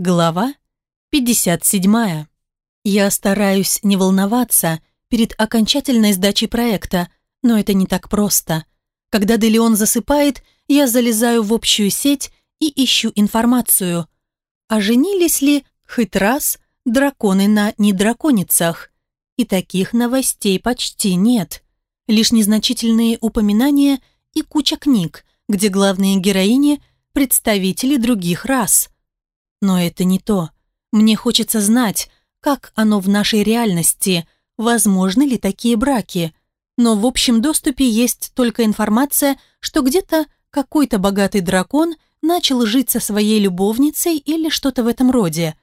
Глава 57. Я стараюсь не волноваться перед окончательной сдачей проекта, но это не так просто. Когда Делеон засыпает, я залезаю в общую сеть и ищу информацию. А женились ли хоть раз драконы на недраконицах? И таких новостей почти нет. Лишь незначительные упоминания и куча книг, где главные героини – представители других рас – но это не то. Мне хочется знать, как оно в нашей реальности, возможны ли такие браки. Но в общем доступе есть только информация, что где-то какой-то богатый дракон начал жить со своей любовницей или что-то в этом роде.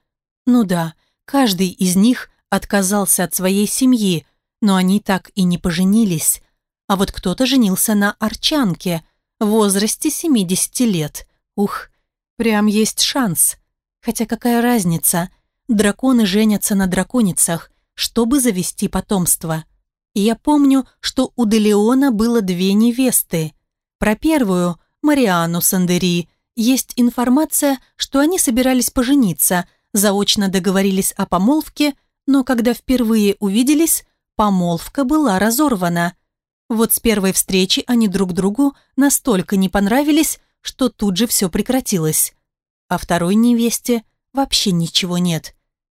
Ну да, каждый из них отказался от своей семьи, но они так и не поженились. А вот кто-то женился на арчанке в возрасте 70 лет. Ух, прям есть шанс. Хотя какая разница? Драконы женятся на драконицах, чтобы завести потомство. И я помню, что у Делеона было две невесты. Про первую, Мариану Сандери, есть информация, что они собирались пожениться, заочно договорились о помолвке, но когда впервые увиделись, помолвка была разорвана. Вот с первой встречи они друг другу настолько не понравились, что тут же все прекратилось а второй невесте вообще ничего нет.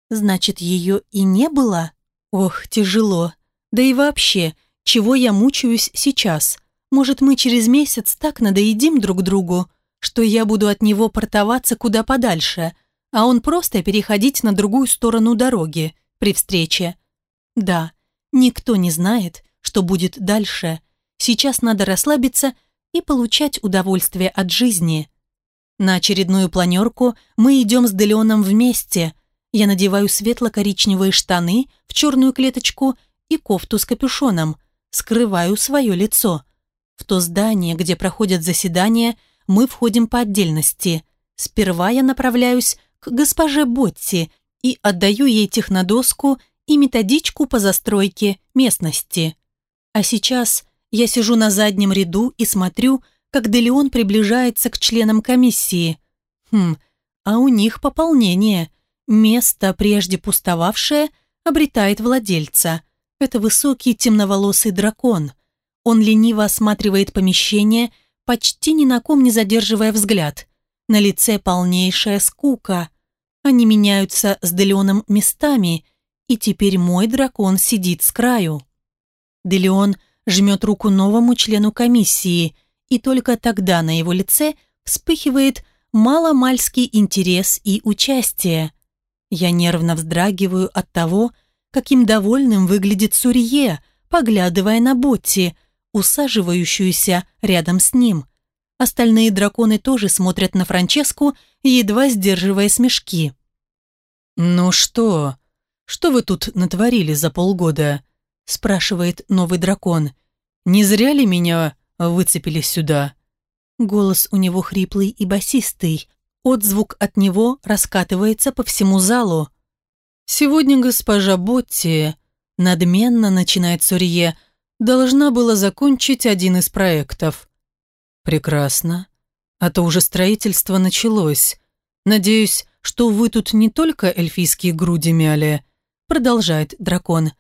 Значит, ее и не было? Ох, тяжело. Да и вообще, чего я мучаюсь сейчас? Может, мы через месяц так надоедим друг другу, что я буду от него портоваться куда подальше, а он просто переходить на другую сторону дороги при встрече. Да, никто не знает, что будет дальше. Сейчас надо расслабиться и получать удовольствие от жизни. На очередную планерку мы идем с Делеоном вместе. Я надеваю светло-коричневые штаны в черную клеточку и кофту с капюшоном. Скрываю свое лицо. В то здание, где проходят заседания, мы входим по отдельности. Сперва я направляюсь к госпоже Ботти и отдаю ей технодоску и методичку по застройке местности. А сейчас я сижу на заднем ряду и смотрю, как Леон приближается к членам комиссии. Хм, а у них пополнение. Место, прежде пустовавшее, обретает владельца. Это высокий темноволосый дракон. Он лениво осматривает помещение, почти ни на ком не задерживая взгляд. На лице полнейшая скука. Они меняются с Делеоном местами, и теперь мой дракон сидит с краю. Делеон жмет руку новому члену комиссии – и только тогда на его лице вспыхивает маломальский интерес и участие. Я нервно вздрагиваю от того, каким довольным выглядит Сурье, поглядывая на Ботти, усаживающуюся рядом с ним. Остальные драконы тоже смотрят на Франческу, едва сдерживая смешки. «Ну что? Что вы тут натворили за полгода?» спрашивает новый дракон. «Не зря ли меня выцепились сюда». Голос у него хриплый и басистый. Отзвук от него раскатывается по всему залу. «Сегодня госпожа Ботти», — надменно начинает Сурье, «должна была закончить один из проектов». «Прекрасно. А то уже строительство началось. Надеюсь, что вы тут не только эльфийские груди мяли», — продолжает дракон.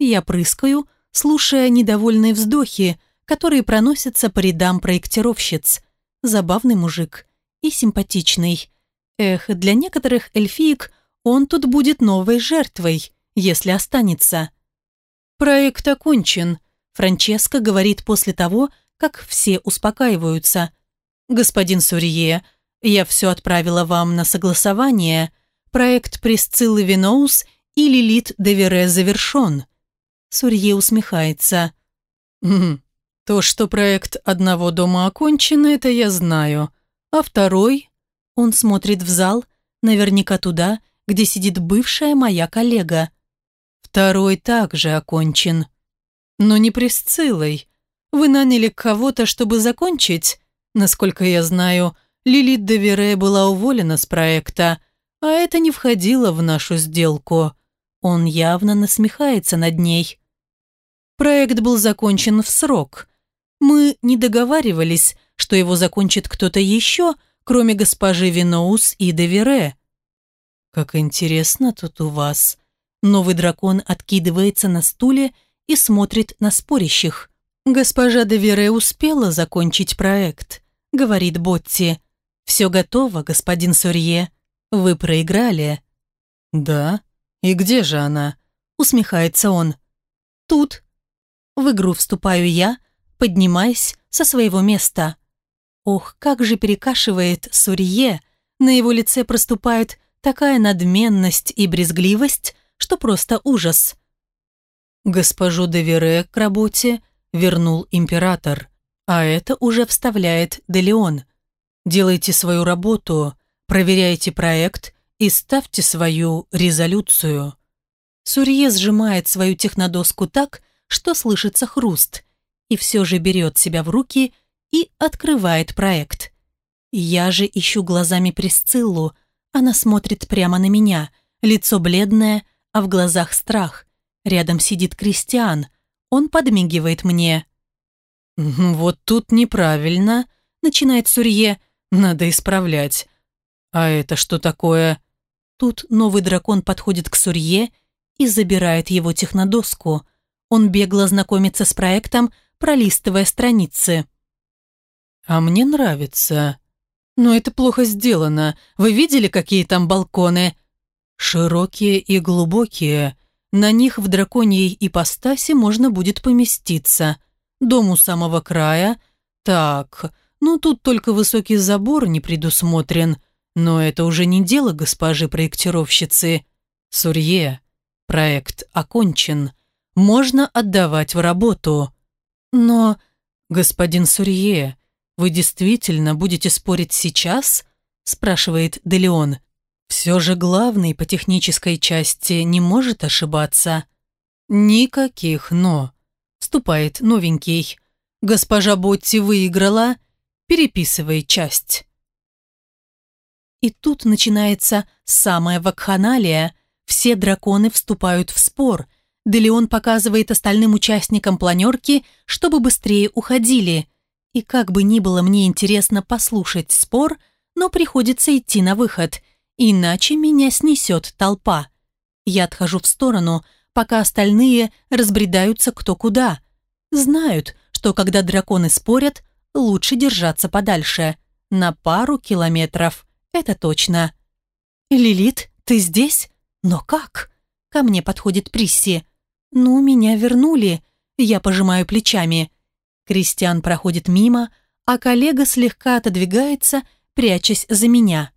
Я прыскаю, слушая недовольные вздохи, — который проносится по рядам проектировщиц. Забавный мужик и симпатичный. Эх, для некоторых эльфиек он тут будет новой жертвой, если останется. «Проект окончен», — Франческа говорит после того, как все успокаиваются. «Господин Сурье, я все отправила вам на согласование. Проект Присциллы Виноус и Лилит Девере завершен». Сурье усмехается. «М -м, то, что проект одного дома окончен, это я знаю. А второй? Он смотрит в зал, наверняка туда, где сидит бывшая моя коллега. Второй также окончен. Но не Присциллой. Вы наняли кого-то, чтобы закончить? Насколько я знаю, Лилит Девере была уволена с проекта, а это не входило в нашу сделку. Он явно насмехается над ней. Проект был закончен в срок – мы не договаривались, что его закончит кто-то еще, кроме госпожи Виноус и Девере. «Как интересно тут у вас!» Новый дракон откидывается на стуле и смотрит на спорящих. «Госпожа Девере успела закончить проект», — говорит Ботти. «Все готово, господин Сурье. Вы проиграли». «Да? И где же она?» — усмехается он. «Тут». В игру вступаю я — поднимаясь со своего места. Ох, как же перекашивает Сурье! На его лице проступает такая надменность и брезгливость, что просто ужас. Госпожу Девере к работе вернул император, а это уже вставляет Делеон. Делайте свою работу, проверяйте проект и ставьте свою резолюцию. Сурье сжимает свою технодоску так, что слышится хруст – и все же берет себя в руки и открывает проект. Я же ищу глазами Присциллу. Она смотрит прямо на меня, лицо бледное, а в глазах страх. Рядом сидит Кристиан. Он подмигивает мне. «Вот тут неправильно», — начинает Сурье. «Надо исправлять». «А это что такое?» Тут новый дракон подходит к Сурье и забирает его технодоску. Он бегло знакомится с проектом — пролистывая страницы. «А мне нравится. Но это плохо сделано. Вы видели, какие там балконы?» «Широкие и глубокие. На них в драконьей ипостаси можно будет поместиться. Дом у самого края. Так, ну тут только высокий забор не предусмотрен. Но это уже не дело госпожи-проектировщицы. Сурье, проект окончен. Можно отдавать в работу». Но, господин Сурье, вы действительно будете спорить сейчас? спрашивает Делеон. Все же главный по технической части не может ошибаться. Никаких «но», вступает новенький. Госпожа Ботти выиграла, переписывай часть. И тут начинается самая вакханалия. Все драконы вступают в спор – Делеон показывает остальным участникам планерки, чтобы быстрее уходили. И как бы ни было мне интересно послушать спор, но приходится идти на выход, иначе меня снесет толпа. Я отхожу в сторону, пока остальные разбредаются кто куда. Знают, что когда драконы спорят, лучше держаться подальше. На пару километров, это точно. «Лилит, ты здесь? Но как?» Ко мне подходит Присси. «Ну, меня вернули!» Я пожимаю плечами. Кристиан проходит мимо, а коллега слегка отодвигается, прячась за меня.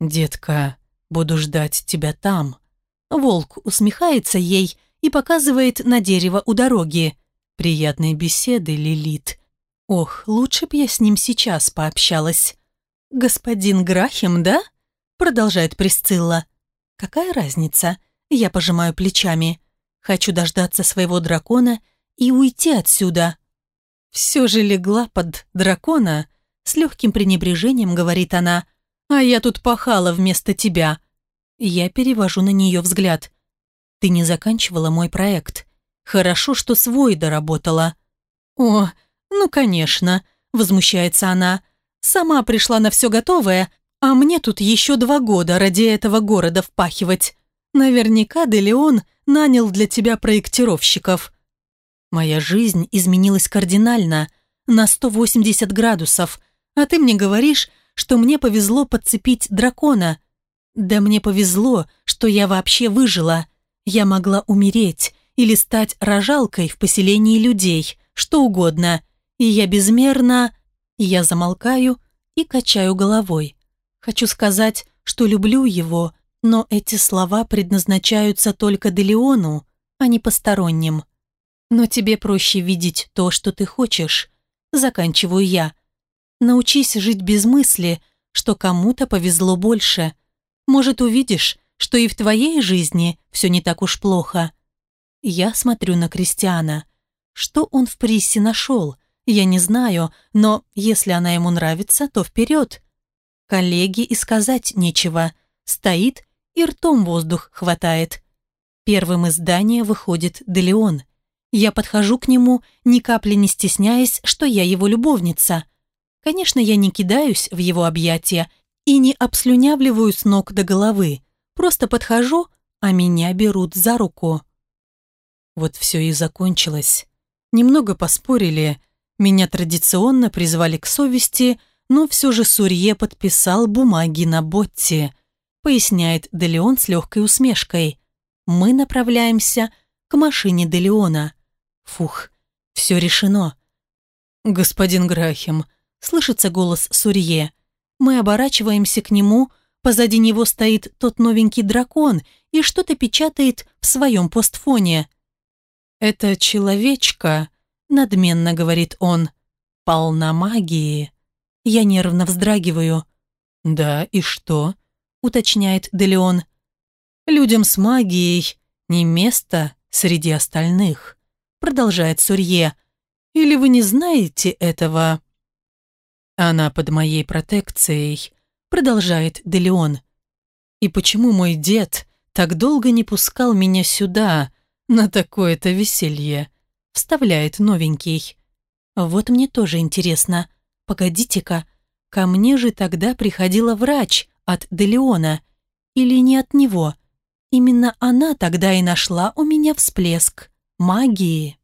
«Детка, буду ждать тебя там». Волк усмехается ей и показывает на дерево у дороги. «Приятной беседы, Лилит». «Ох, лучше б я с ним сейчас пообщалась». «Господин Грахем, да?» Продолжает Присцилла. «Какая разница?» Я пожимаю плечами. Хочу дождаться своего дракона и уйти отсюда. Все же легла под дракона, с легким пренебрежением говорит она. А я тут пахала вместо тебя. Я перевожу на нее взгляд. Ты не заканчивала мой проект. Хорошо, что свой доработала. О, ну конечно, возмущается она. Сама пришла на все готовое, а мне тут еще два года ради этого города впахивать. Наверняка Делеон нанял для тебя проектировщиков. Моя жизнь изменилась кардинально, на 180 градусов, а ты мне говоришь, что мне повезло подцепить дракона. Да мне повезло, что я вообще выжила. Я могла умереть или стать рожалкой в поселении людей, что угодно. И я безмерно... Я замолкаю и качаю головой. Хочу сказать, что люблю его, но эти слова предназначаются только Делеону, а не посторонним. Но тебе проще видеть то, что ты хочешь. Заканчиваю я. Научись жить без мысли, что кому-то повезло больше. Может, увидишь, что и в твоей жизни все не так уж плохо. Я смотрю на Кристиана. Что он в Приссе нашел? Я не знаю, но если она ему нравится, то вперед. Коллеге и сказать нечего. Стоит и ртом воздух хватает. Первым из здания выходит Делеон. Я подхожу к нему, ни капли не стесняясь, что я его любовница. Конечно, я не кидаюсь в его объятия и не обслюнявливаю с ног до головы. Просто подхожу, а меня берут за руку. Вот все и закончилось. Немного поспорили. Меня традиционно призвали к совести, но все же Сурье подписал бумаги на Ботте поясняет Делеон с легкой усмешкой. Мы направляемся к машине Делеона. Фух, все решено. Господин Грахем, слышится голос Сурье. Мы оборачиваемся к нему, позади него стоит тот новенький дракон и что-то печатает в своем постфоне. «Это человечка», — надменно говорит он, — «полна магии». Я нервно вздрагиваю. «Да, и что?» уточняет Делеон. «Людям с магией не место среди остальных», продолжает Сурье. «Или вы не знаете этого?» «Она под моей протекцией», продолжает Делеон. «И почему мой дед так долго не пускал меня сюда, на такое-то веселье?» вставляет новенький. «Вот мне тоже интересно. Погодите-ка, ко мне же тогда приходила врач», от Делеона или не от него. Именно она тогда и нашла у меня всплеск магии.